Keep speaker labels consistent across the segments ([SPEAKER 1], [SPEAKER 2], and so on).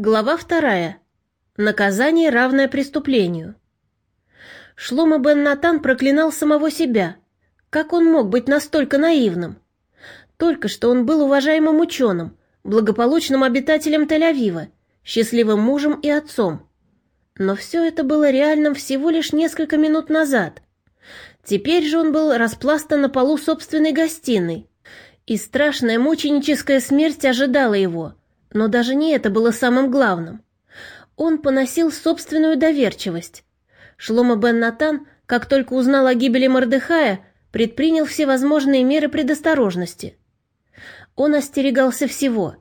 [SPEAKER 1] Глава вторая. Наказание, равное преступлению. Шлома бен Натан проклинал самого себя. Как он мог быть настолько наивным? Только что он был уважаемым ученым, благополучным обитателем Тель-Авива, счастливым мужем и отцом. Но все это было реальным всего лишь несколько минут назад. Теперь же он был распластан на полу собственной гостиной, и страшная мученическая смерть ожидала его — но даже не это было самым главным. Он поносил собственную доверчивость. Шлома бен Натан, как только узнал о гибели Мордыхая, предпринял всевозможные меры предосторожности. Он остерегался всего.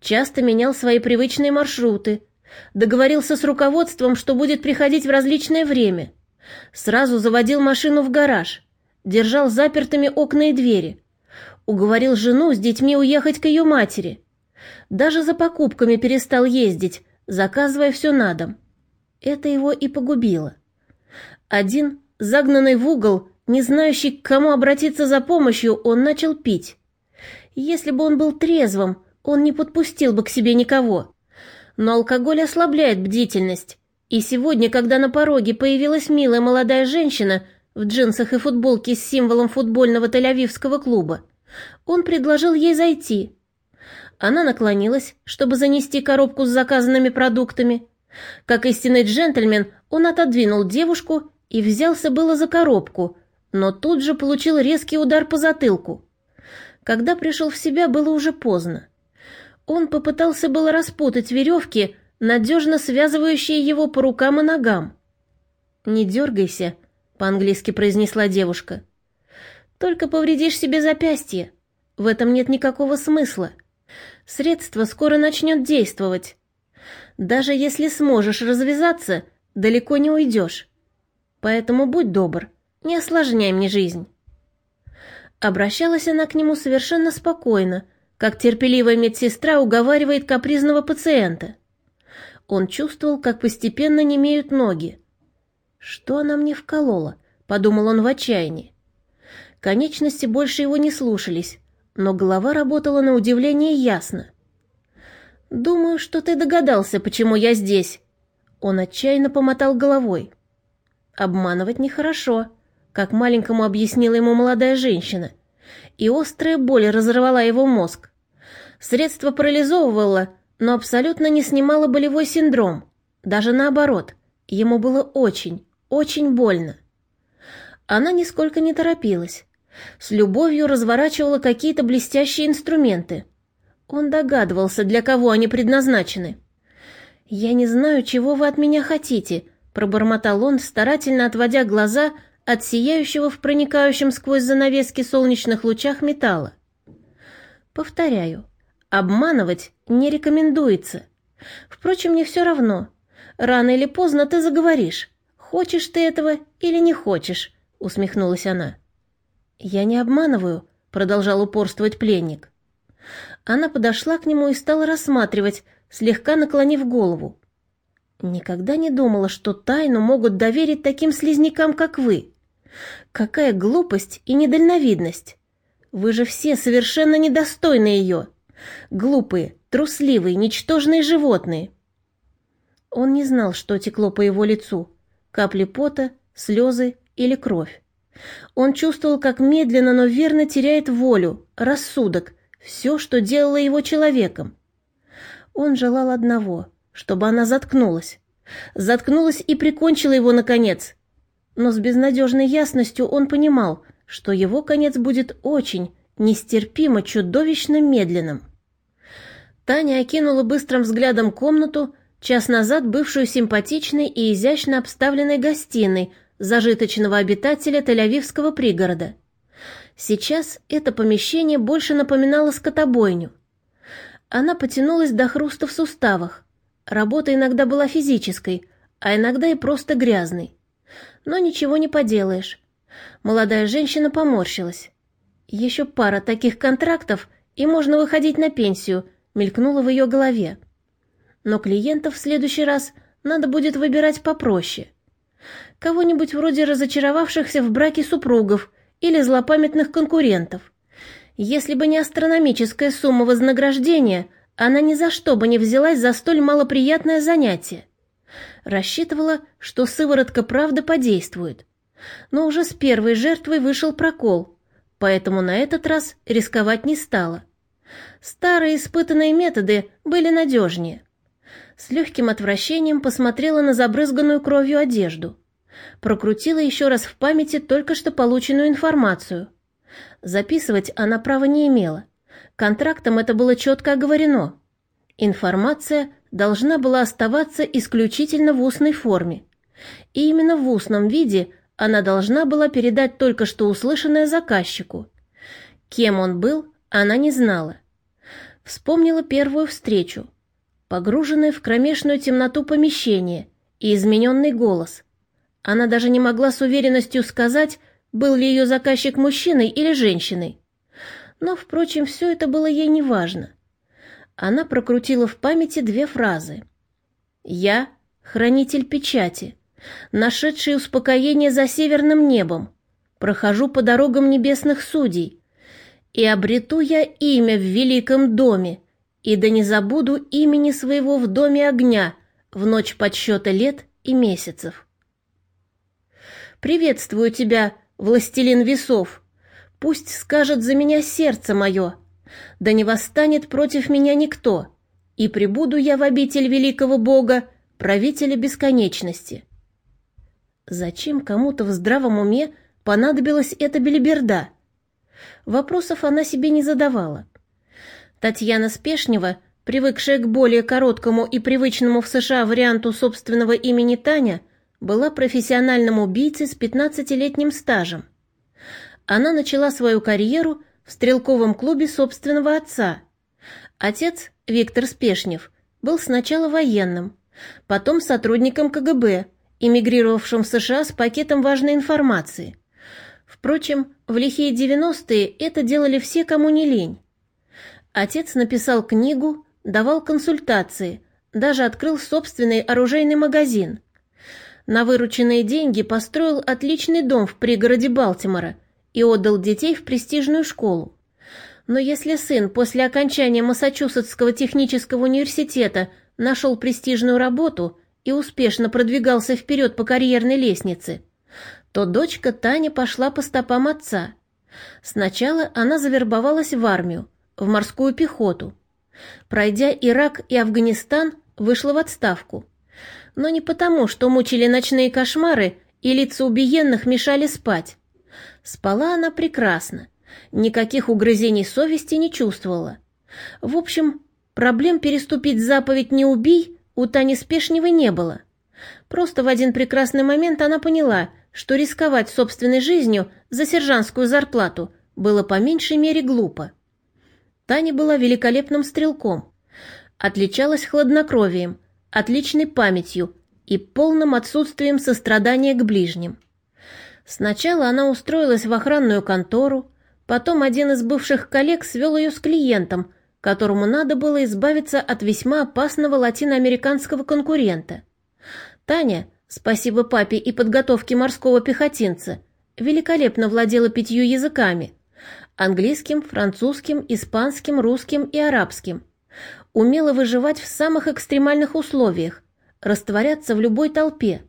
[SPEAKER 1] Часто менял свои привычные маршруты, договорился с руководством, что будет приходить в различное время. Сразу заводил машину в гараж, держал запертыми окна и двери. Уговорил жену с детьми уехать к ее матери – даже за покупками перестал ездить, заказывая все на дом. Это его и погубило. Один, загнанный в угол, не знающий, к кому обратиться за помощью, он начал пить. Если бы он был трезвым, он не подпустил бы к себе никого. Но алкоголь ослабляет бдительность. И сегодня, когда на пороге появилась милая молодая женщина в джинсах и футболке с символом футбольного тель-авивского клуба, он предложил ей зайти, она наклонилась, чтобы занести коробку с заказанными продуктами. Как истинный джентльмен, он отодвинул девушку и взялся было за коробку, но тут же получил резкий удар по затылку. Когда пришел в себя, было уже поздно. Он попытался было распутать веревки, надежно связывающие его по рукам и ногам. «Не дергайся», — по-английски произнесла девушка. «Только повредишь себе запястье. В этом нет никакого смысла». Средство скоро начнет действовать. Даже если сможешь развязаться, далеко не уйдешь. Поэтому будь добр, не осложняй мне жизнь. Обращалась она к нему совершенно спокойно, как терпеливая медсестра уговаривает капризного пациента. Он чувствовал, как постепенно немеют ноги. «Что она мне вколола?» — подумал он в отчаянии. Конечности больше его не слушались, но голова работала на удивление ясно. «Думаю, что ты догадался, почему я здесь». Он отчаянно помотал головой. «Обманывать нехорошо», как маленькому объяснила ему молодая женщина, и острая боль разорвала его мозг. Средство парализовывало, но абсолютно не снимало болевой синдром. Даже наоборот, ему было очень, очень больно. Она нисколько не торопилась. С любовью разворачивала какие-то блестящие инструменты. Он догадывался, для кого они предназначены. «Я не знаю, чего вы от меня хотите», — пробормотал он, старательно отводя глаза от сияющего в проникающем сквозь занавески солнечных лучах металла. «Повторяю, обманывать не рекомендуется. Впрочем, мне все равно. Рано или поздно ты заговоришь. Хочешь ты этого или не хочешь», — усмехнулась она. «Я не обманываю», — продолжал упорствовать пленник. Она подошла к нему и стала рассматривать, слегка наклонив голову. «Никогда не думала, что тайну могут доверить таким слизнякам, как вы. Какая глупость и недальновидность! Вы же все совершенно недостойны ее. Глупые, трусливые, ничтожные животные». Он не знал, что текло по его лицу. Капли пота, слезы или кровь. Он чувствовал, как медленно, но верно теряет волю, рассудок, все, что делало его человеком. Он желал одного, чтобы она заткнулась. Заткнулась и прикончила его, наконец. Но с безнадежной ясностью он понимал, что его конец будет очень, нестерпимо, чудовищно медленным. Таня окинула быстрым взглядом комнату, час назад бывшую симпатичной и изящно обставленной гостиной зажиточного обитателя Тель-Авивского пригорода. Сейчас это помещение больше напоминало скотобойню. Она потянулась до хруста в суставах. Работа иногда была физической, а иногда и просто грязной. Но ничего не поделаешь. Молодая женщина поморщилась. Еще пара таких контрактов, и можно выходить на пенсию, мелькнула в ее голове. Но клиентов в следующий раз надо будет выбирать попроще. Кого-нибудь вроде разочаровавшихся в браке супругов или злопамятных конкурентов. Если бы не астрономическая сумма вознаграждения, она ни за что бы не взялась за столь малоприятное занятие. Рассчитывала, что сыворотка правда подействует. Но уже с первой жертвой вышел прокол, поэтому на этот раз рисковать не стала. Старые испытанные методы были надежнее. С легким отвращением посмотрела на забрызганную кровью одежду. Прокрутила еще раз в памяти только что полученную информацию. Записывать она права не имела. Контрактом это было четко оговорено. Информация должна была оставаться исключительно в устной форме. И именно в устном виде она должна была передать только что услышанное заказчику. Кем он был, она не знала. Вспомнила первую встречу. Погруженное в кромешную темноту помещение и измененный голос. Она даже не могла с уверенностью сказать, был ли ее заказчик мужчиной или женщиной. Но, впрочем, все это было ей неважно. Она прокрутила в памяти две фразы. «Я — хранитель печати, нашедший успокоение за северным небом, прохожу по дорогам небесных судей, и обрету я имя в великом доме, и да не забуду имени своего в доме огня в ночь подсчета лет и месяцев. Приветствую тебя, властелин весов, пусть скажет за меня сердце мое, да не восстанет против меня никто, и прибуду я в обитель великого Бога, правителя бесконечности. Зачем кому-то в здравом уме понадобилась эта белиберда? Вопросов она себе не задавала. Татьяна Спешнева, привыкшая к более короткому и привычному в США варианту собственного имени Таня, была профессиональным убийцей с 15-летним стажем. Она начала свою карьеру в стрелковом клубе собственного отца. Отец, Виктор Спешнев, был сначала военным, потом сотрудником КГБ, эмигрировавшим в США с пакетом важной информации. Впрочем, в лихие 90-е это делали все, кому не лень. Отец написал книгу, давал консультации, даже открыл собственный оружейный магазин. На вырученные деньги построил отличный дом в пригороде Балтимора и отдал детей в престижную школу. Но если сын после окончания Массачусетского технического университета нашел престижную работу и успешно продвигался вперед по карьерной лестнице, то дочка Таня пошла по стопам отца. Сначала она завербовалась в армию, в морскую пехоту. Пройдя Ирак и Афганистан, вышла в отставку. Но не потому, что мучили ночные кошмары и лица убиенных мешали спать. Спала она прекрасно, никаких угрызений совести не чувствовала. В общем, проблем переступить заповедь «не убий» у Тани Спешневой не было. Просто в один прекрасный момент она поняла – что рисковать собственной жизнью за сержантскую зарплату было по меньшей мере глупо. Таня была великолепным стрелком, отличалась хладнокровием, отличной памятью и полным отсутствием сострадания к ближним. Сначала она устроилась в охранную контору, потом один из бывших коллег свел ее с клиентом, которому надо было избавиться от весьма опасного латиноамериканского конкурента. Таня, Спасибо папе и подготовке морского пехотинца. Великолепно владела пятью языками. Английским, французским, испанским, русским и арабским. Умела выживать в самых экстремальных условиях, растворяться в любой толпе.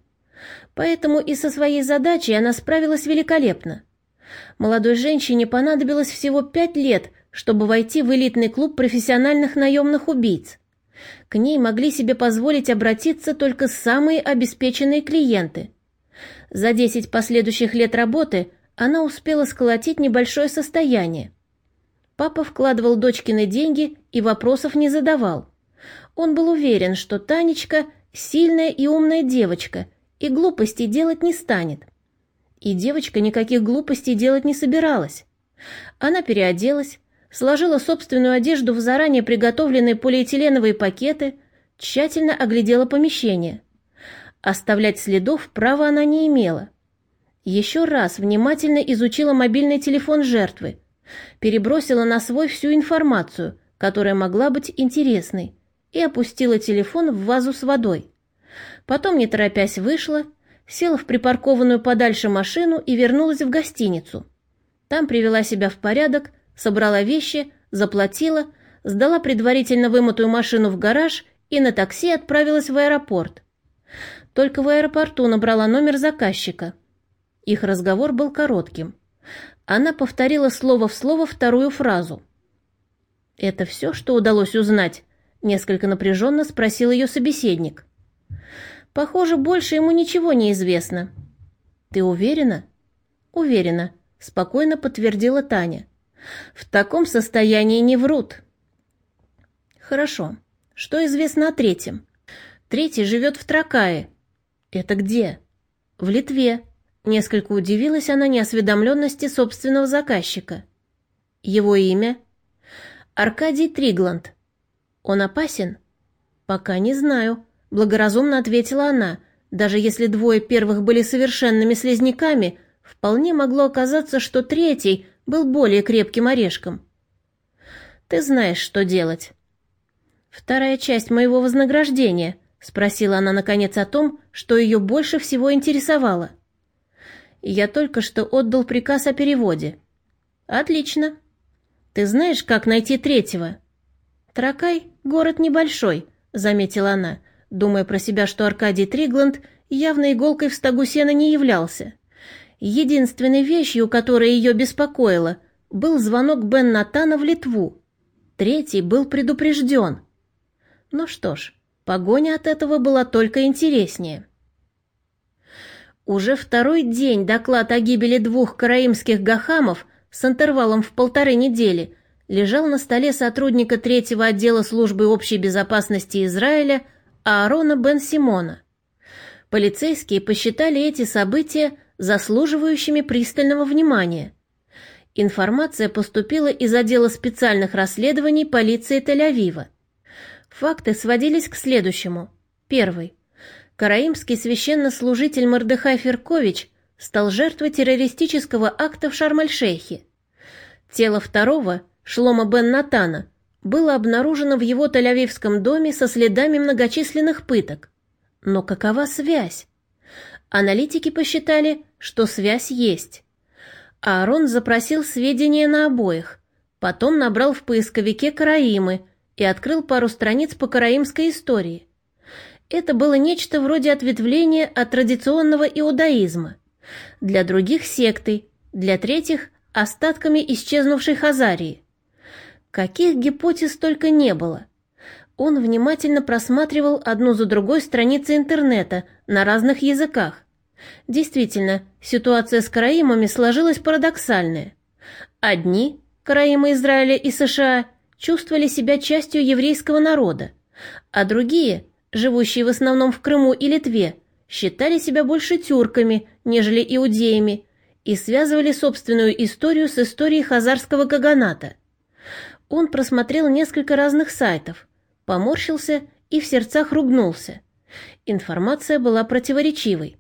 [SPEAKER 1] Поэтому и со своей задачей она справилась великолепно. Молодой женщине понадобилось всего пять лет, чтобы войти в элитный клуб профессиональных наемных убийц. К ней могли себе позволить обратиться только самые обеспеченные клиенты. За 10 последующих лет работы она успела сколотить небольшое состояние. Папа вкладывал дочкины деньги и вопросов не задавал. Он был уверен, что Танечка сильная и умная девочка и глупостей делать не станет. И девочка никаких глупостей делать не собиралась. Она переоделась, сложила собственную одежду в заранее приготовленные полиэтиленовые пакеты, тщательно оглядела помещение. Оставлять следов права она не имела. Еще раз внимательно изучила мобильный телефон жертвы, перебросила на свой всю информацию, которая могла быть интересной, и опустила телефон в вазу с водой. Потом, не торопясь, вышла, села в припаркованную подальше машину и вернулась в гостиницу. Там привела себя в порядок, собрала вещи, заплатила, сдала предварительно вымытую машину в гараж и на такси отправилась в аэропорт. Только в аэропорту набрала номер заказчика. Их разговор был коротким. Она повторила слово в слово вторую фразу. «Это все, что удалось узнать?» — несколько напряженно спросил ее собеседник. «Похоже, больше ему ничего не известно». «Ты уверена?» «Уверена», — спокойно подтвердила Таня. «В таком состоянии не врут». «Хорошо. Что известно о третьем?» «Третий живет в Тракае». «Это где?» «В Литве», Несколько удивилась она неосведомленности собственного заказчика. Его имя? Аркадий Тригланд. Он опасен? Пока не знаю, благоразумно ответила она. Даже если двое первых были совершенными слизняками, вполне могло оказаться, что третий был более крепким орешком. Ты знаешь, что делать. Вторая часть моего вознаграждения, спросила она наконец о том, что ее больше всего интересовало. — я только что отдал приказ о переводе. Отлично. Ты знаешь, как найти третьего? Тракай — город небольшой, заметила она, думая про себя, что Аркадий Тригланд явно иголкой в стогу сена не являлся. Единственной вещью, которая ее беспокоила, был звонок Бен Натана в Литву. Третий был предупрежден. Ну что ж, погоня от этого была только интереснее. Уже второй день доклад о гибели двух караимских гахамов с интервалом в полторы недели лежал на столе сотрудника третьего отдела службы общей безопасности Израиля Аарона Бен Симона. Полицейские посчитали эти события заслуживающими пристального внимания. Информация поступила из отдела специальных расследований полиции Тель-Авива. Факты сводились к следующему. Первый караимский священнослужитель Мордыхай Феркович стал жертвой террористического акта в Шарм-эль-Шейхе. Тело второго, Шлома бен Натана, было обнаружено в его Тель-Авивском доме со следами многочисленных пыток. Но какова связь? Аналитики посчитали, что связь есть. Аарон запросил сведения на обоих, потом набрал в поисковике караимы и открыл пару страниц по караимской истории – это было нечто вроде ответвления от традиционного иудаизма. Для других – сектой, для третьих – остатками исчезнувшей Хазарии. Каких гипотез только не было. Он внимательно просматривал одну за другой страницы интернета на разных языках. Действительно, ситуация с караимами сложилась парадоксальная. Одни, караимы Израиля и США, чувствовали себя частью еврейского народа, а другие – живущие в основном в Крыму и Литве, считали себя больше тюрками, нежели иудеями, и связывали собственную историю с историей хазарского каганата. Он просмотрел несколько разных сайтов, поморщился и в сердцах ругнулся. Информация была противоречивой.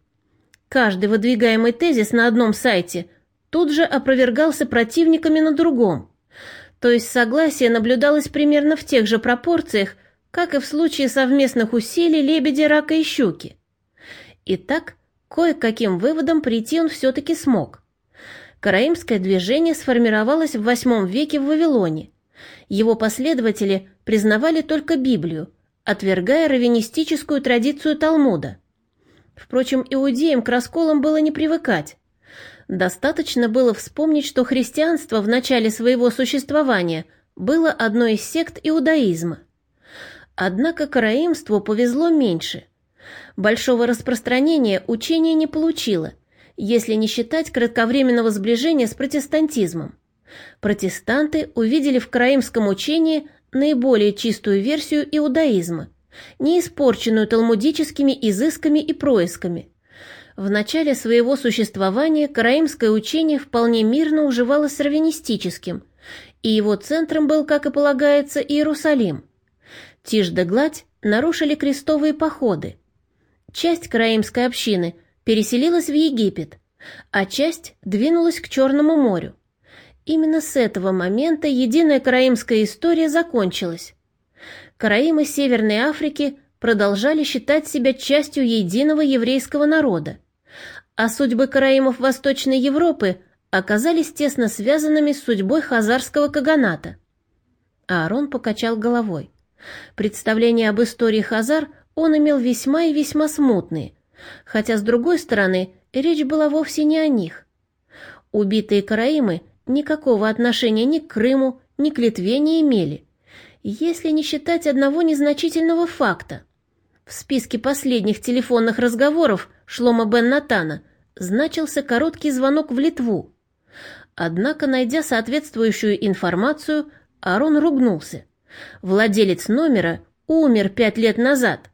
[SPEAKER 1] Каждый выдвигаемый тезис на одном сайте тут же опровергался противниками на другом. То есть согласие наблюдалось примерно в тех же пропорциях, как и в случае совместных усилий лебеди, рака и щуки. Итак, кое-каким выводом прийти он все-таки смог. Караимское движение сформировалось в VIII веке в Вавилоне. Его последователи признавали только Библию, отвергая раввинистическую традицию Талмуда. Впрочем, иудеям к расколам было не привыкать. Достаточно было вспомнить, что христианство в начале своего существования было одной из сект иудаизма. Однако караимству повезло меньше. Большого распространения учение не получило, если не считать кратковременного сближения с протестантизмом. Протестанты увидели в караимском учении наиболее чистую версию иудаизма, не испорченную талмудическими изысками и происками. В начале своего существования караимское учение вполне мирно уживалось с раввинистическим, и его центром был, как и полагается, Иерусалим – Тишь да гладь нарушили крестовые походы. Часть караимской общины переселилась в Египет, а часть двинулась к Черному морю. Именно с этого момента единая караимская история закончилась. Караимы Северной Африки продолжали считать себя частью единого еврейского народа, а судьбы караимов Восточной Европы оказались тесно связанными с судьбой хазарского каганата. Аарон покачал головой. Представление об истории Хазар он имел весьма и весьма смутные, хотя, с другой стороны, речь была вовсе не о них. Убитые караимы никакого отношения ни к Крыму, ни к Литве не имели, если не считать одного незначительного факта. В списке последних телефонных разговоров Шлома бен Натана значился короткий звонок в Литву. Однако, найдя соответствующую информацию, Арон ругнулся. Владелец номера умер пять лет назад.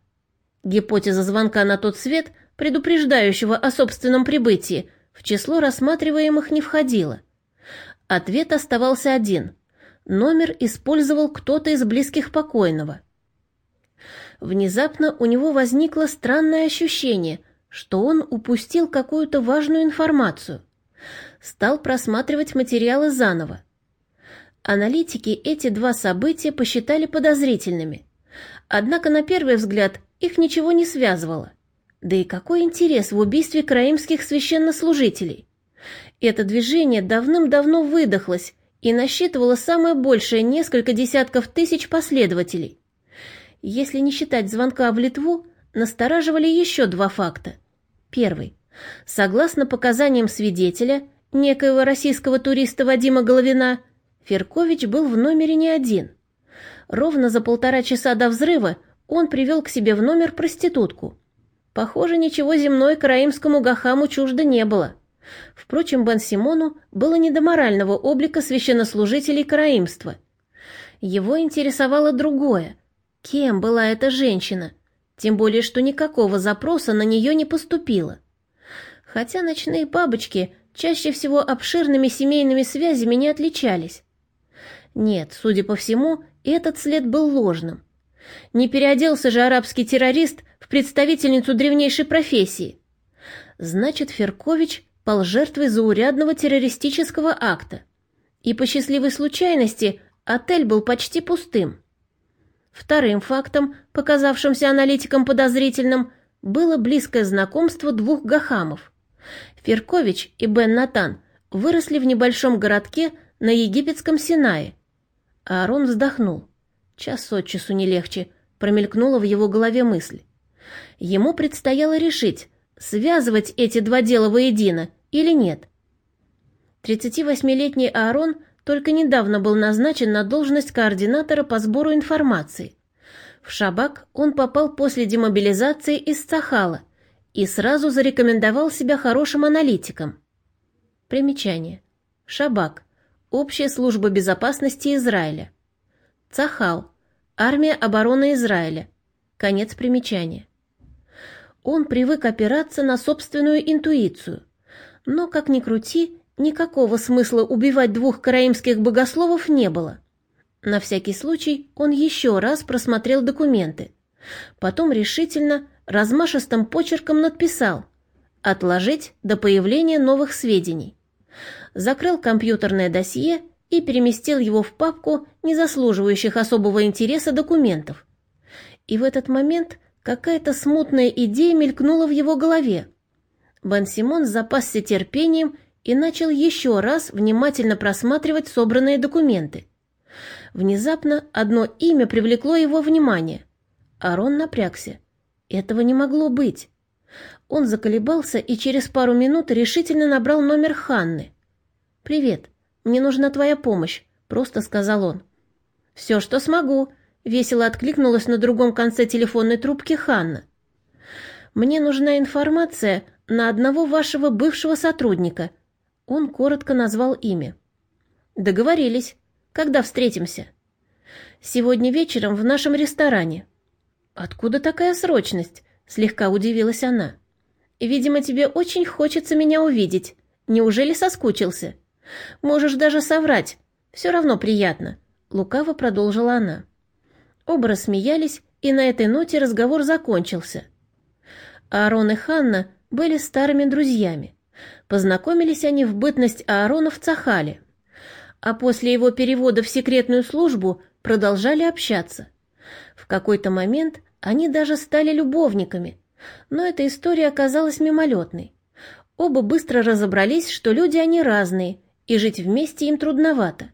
[SPEAKER 1] Гипотеза звонка на тот свет, предупреждающего о собственном прибытии, в число рассматриваемых не входила. Ответ оставался один. Номер использовал кто-то из близких покойного. Внезапно у него возникло странное ощущение, что он упустил какую-то важную информацию. Стал просматривать материалы заново. Аналитики эти два события посчитали подозрительными. Однако на первый взгляд их ничего не связывало. Да и какой интерес в убийстве краимских священнослужителей? Это движение давным-давно выдохлось и насчитывало самое большее несколько десятков тысяч последователей. Если не считать звонка в Литву, настораживали еще два факта. Первый. Согласно показаниям свидетеля, некоего российского туриста Вадима Головина, Феркович был в номере не один. Ровно за полтора часа до взрыва он привел к себе в номер проститутку. Похоже, ничего земной караимскому Гахаму чуждо не было. Впрочем, Бен Симону было не до морального облика священнослужителей караимства. Его интересовало другое. Кем была эта женщина? Тем более, что никакого запроса на нее не поступило. Хотя ночные бабочки чаще всего обширными семейными связями не отличались. Нет, судя по всему, этот след был ложным. Не переоделся же арабский террорист в представительницу древнейшей профессии. Значит, Феркович пал жертвой заурядного террористического акта. И по счастливой случайности отель был почти пустым. Вторым фактом, показавшимся аналитикам подозрительным, было близкое знакомство двух гахамов. Феркович и Бен Натан выросли в небольшом городке на египетском Синае. Аарон вздохнул. Час от часу не легче, промелькнула в его голове мысль. Ему предстояло решить, связывать эти два дела воедино или нет. 38-летний Аарон только недавно был назначен на должность координатора по сбору информации. В Шабак он попал после демобилизации из Цахала и сразу зарекомендовал себя хорошим аналитиком. Примечание. Шабак. Общая служба безопасности Израиля. Цахал. Армия обороны Израиля. Конец примечания. Он привык опираться на собственную интуицию. Но, как ни крути, никакого смысла убивать двух караимских богословов не было. На всякий случай он еще раз просмотрел документы. Потом решительно, размашистым почерком надписал «Отложить до появления новых сведений». Закрыл компьютерное досье и переместил его в папку незаслуживающих особого интереса документов. И в этот момент Какая-то смутная идея мелькнула в его голове. Бен Симон запасся терпением и начал еще раз внимательно просматривать собранные документы. Внезапно одно имя привлекло его внимание. Арон напрягся. Этого не могло быть. Он заколебался и через пару минут решительно набрал номер Ханны. «Привет, мне нужна твоя помощь», — просто сказал он. «Все, что смогу», Весело откликнулась на другом конце телефонной трубки Ханна. «Мне нужна информация на одного вашего бывшего сотрудника». Он коротко назвал имя. «Договорились. Когда встретимся?» «Сегодня вечером в нашем ресторане». «Откуда такая срочность?» — слегка удивилась она. «Видимо, тебе очень хочется меня увидеть. Неужели соскучился? Можешь даже соврать. Все равно приятно», — лукаво продолжила она. Оба рассмеялись, и на этой ноте разговор закончился. Аарон и Ханна были старыми друзьями. Познакомились они в бытность Аарона в Цахале. А после его перевода в секретную службу продолжали общаться. В какой-то момент они даже стали любовниками, но эта история оказалась мимолетной. Оба быстро разобрались, что люди они разные, и жить вместе им трудновато.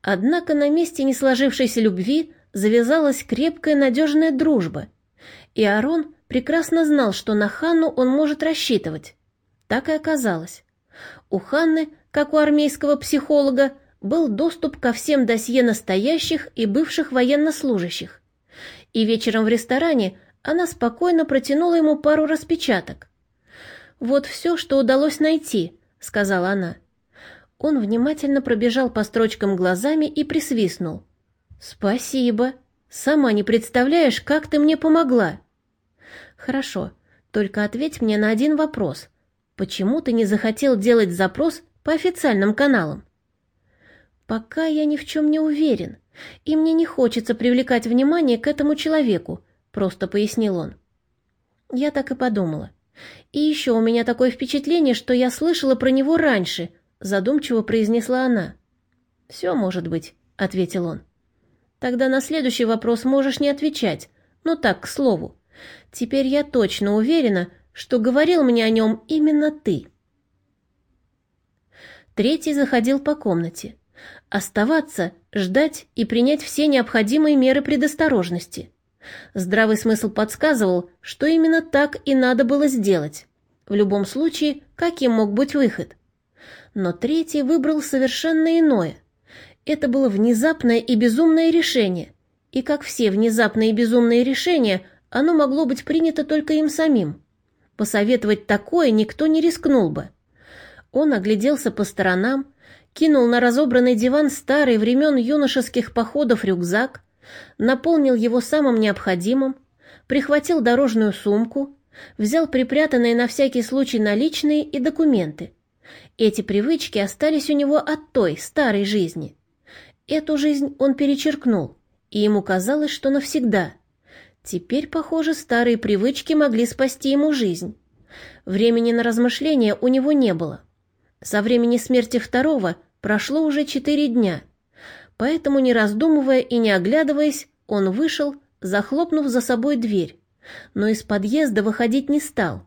[SPEAKER 1] Однако на месте не сложившейся любви завязалась крепкая надежная дружба, и Арон прекрасно знал, что на Ханну он может рассчитывать. Так и оказалось. У Ханны, как у армейского психолога, был доступ ко всем досье настоящих и бывших военнослужащих. И вечером в ресторане она спокойно протянула ему пару распечаток. «Вот все, что удалось найти», — сказала она. Он внимательно пробежал по строчкам глазами и присвистнул. «Спасибо. Сама не представляешь, как ты мне помогла». «Хорошо, только ответь мне на один вопрос. Почему ты не захотел делать запрос по официальным каналам?» «Пока я ни в чем не уверен, и мне не хочется привлекать внимание к этому человеку», — просто пояснил он. Я так и подумала. И еще у меня такое впечатление, что я слышала про него раньше, задумчиво произнесла она. «Все может быть», — ответил он. «Тогда на следующий вопрос можешь не отвечать, ну так, к слову. Теперь я точно уверена, что говорил мне о нем именно ты». Третий заходил по комнате. Оставаться, ждать и принять все необходимые меры предосторожности. Здравый смысл подсказывал, что именно так и надо было сделать. В любом случае, каким мог быть выход? Но третий выбрал совершенно иное. Это было внезапное и безумное решение. И как все внезапные и безумные решения, оно могло быть принято только им самим. Посоветовать такое никто не рискнул бы. Он огляделся по сторонам, кинул на разобранный диван старый времен юношеских походов рюкзак, наполнил его самым необходимым, прихватил дорожную сумку, взял припрятанные на всякий случай наличные и документы. Эти привычки остались у него от той, старой жизни. Эту жизнь он перечеркнул, и ему казалось, что навсегда. Теперь, похоже, старые привычки могли спасти ему жизнь. Времени на размышления у него не было. Со времени смерти второго прошло уже четыре дня, поэтому, не раздумывая и не оглядываясь, он вышел, захлопнув за собой дверь, но из подъезда выходить не стал.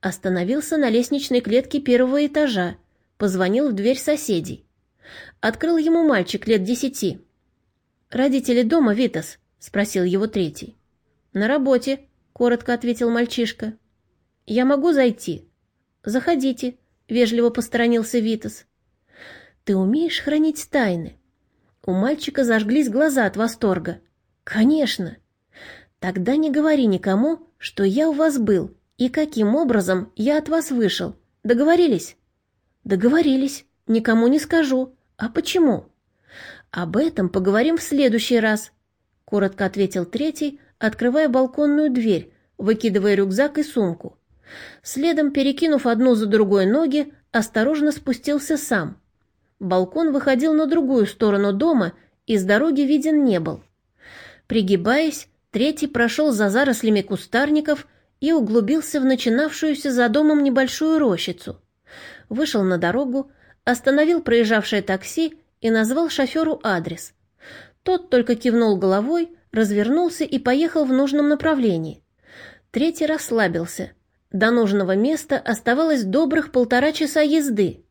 [SPEAKER 1] Остановился на лестничной клетке первого этажа, позвонил в дверь соседей. Открыл ему мальчик лет десяти. «Родители дома, Витас?» — спросил его третий. «На работе», — коротко ответил мальчишка. «Я могу зайти?» «Заходите», — вежливо посторонился Витас. «Ты умеешь хранить тайны?» У мальчика зажглись глаза от восторга. «Конечно!» «Тогда не говори никому, что я у вас был и каким образом я от вас вышел. Договорились?» «Договорились. Никому не скажу. А почему?» «Об этом поговорим в следующий раз», — коротко ответил третий, открывая балконную дверь, выкидывая рюкзак и сумку. Следом, перекинув одну за другой ноги, осторожно спустился сам. Балкон выходил на другую сторону дома и с дороги виден не был. Пригибаясь, третий прошел за зарослями кустарников и углубился в начинавшуюся за домом небольшую рощицу вышел на дорогу, остановил проезжавшее такси и назвал шоферу адрес. Тот только кивнул головой, развернулся и поехал в нужном направлении. Третий расслабился. До нужного места оставалось добрых полтора часа езды.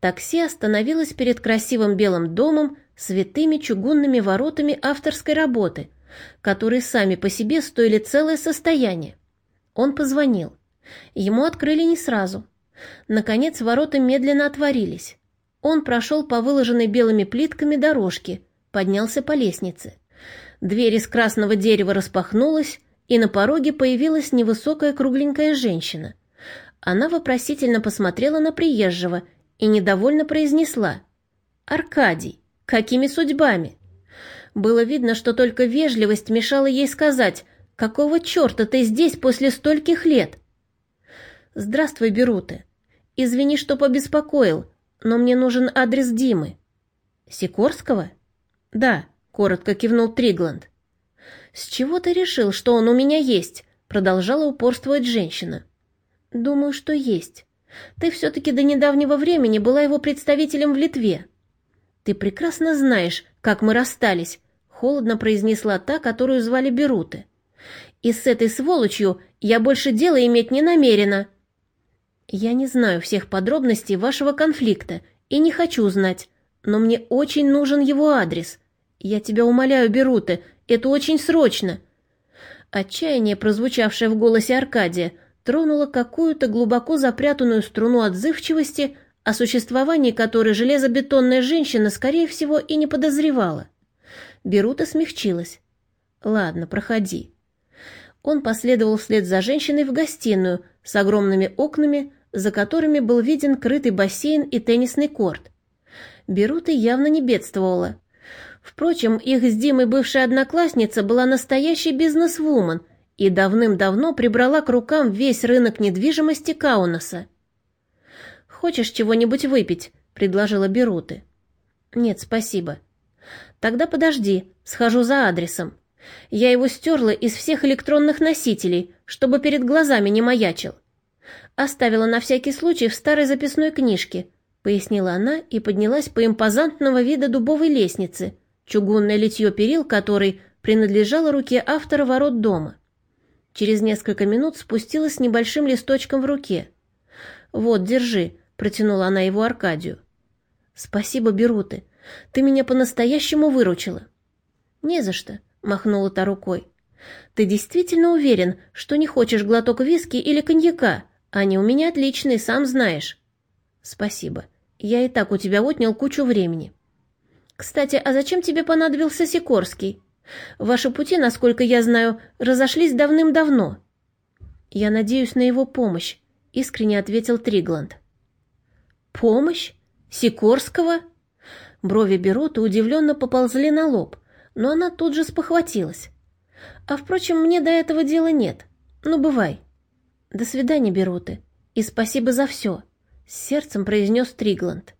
[SPEAKER 1] Такси остановилось перед красивым белым домом с витыми чугунными воротами авторской работы, которые сами по себе стоили целое состояние. Он позвонил. Ему открыли не сразу. Наконец ворота медленно отворились. Он прошел по выложенной белыми плитками дорожке, поднялся по лестнице. Дверь из красного дерева распахнулась, и на пороге появилась невысокая кругленькая женщина. Она вопросительно посмотрела на приезжего и недовольно произнесла. «Аркадий, какими судьбами?» Было видно, что только вежливость мешала ей сказать, «Какого черта ты здесь после стольких лет?» «Здравствуй, Беруты. Извини, что побеспокоил, но мне нужен адрес Димы». «Сикорского?» «Да», — коротко кивнул Тригланд. «С чего ты решил, что он у меня есть?» — продолжала упорствовать женщина. «Думаю, что есть. Ты все-таки до недавнего времени была его представителем в Литве». «Ты прекрасно знаешь, как мы расстались», — холодно произнесла та, которую звали Беруты. «И с этой сволочью я больше дела иметь не намерена». «Я не знаю всех подробностей вашего конфликта и не хочу знать, но мне очень нужен его адрес. Я тебя умоляю, Беруты, это очень срочно. Отчаяние, прозвучавшее в голосе Аркадия, тронуло какую-то глубоко запрятанную струну отзывчивости, о существовании которой железобетонная женщина, скорее всего, и не подозревала. Берута смягчилась. «Ладно, проходи». Он последовал вслед за женщиной в гостиную с огромными окнами, за которыми был виден крытый бассейн и теннисный корт. Берута явно не бедствовала. Впрочем, их с Димой бывшая одноклассница была настоящей бизнес-вумен и давным-давно прибрала к рукам весь рынок недвижимости Каунаса. «Хочешь чего-нибудь выпить?» — предложила Беруты. «Нет, спасибо». «Тогда подожди, схожу за адресом. Я его стерла из всех электронных носителей, чтобы перед глазами не маячил. Оставила на всякий случай в старой записной книжке», — пояснила она и поднялась по импозантного вида дубовой лестнице, чугунное литье перил которой принадлежало руке автора ворот дома. Через несколько минут спустилась с небольшим листочком в руке. «Вот, держи», Протянула она его Аркадию. «Спасибо, Беруты. Ты меня по-настоящему выручила». «Не за что», — махнула та рукой. «Ты действительно уверен, что не хочешь глоток виски или коньяка? Они у меня отличные, сам знаешь». «Спасибо. Я и так у тебя отнял кучу времени». «Кстати, а зачем тебе понадобился Сикорский? Ваши пути, насколько я знаю, разошлись давным-давно». «Я надеюсь на его помощь», — искренне ответил Тригланд. «Помощь? Сикорского?» Брови Берота удивленно поползли на лоб, но она тут же спохватилась. «А, впрочем, мне до этого дела нет. Ну, бывай». «До свидания, Бероты, и спасибо за все», — с сердцем произнес Тригланд.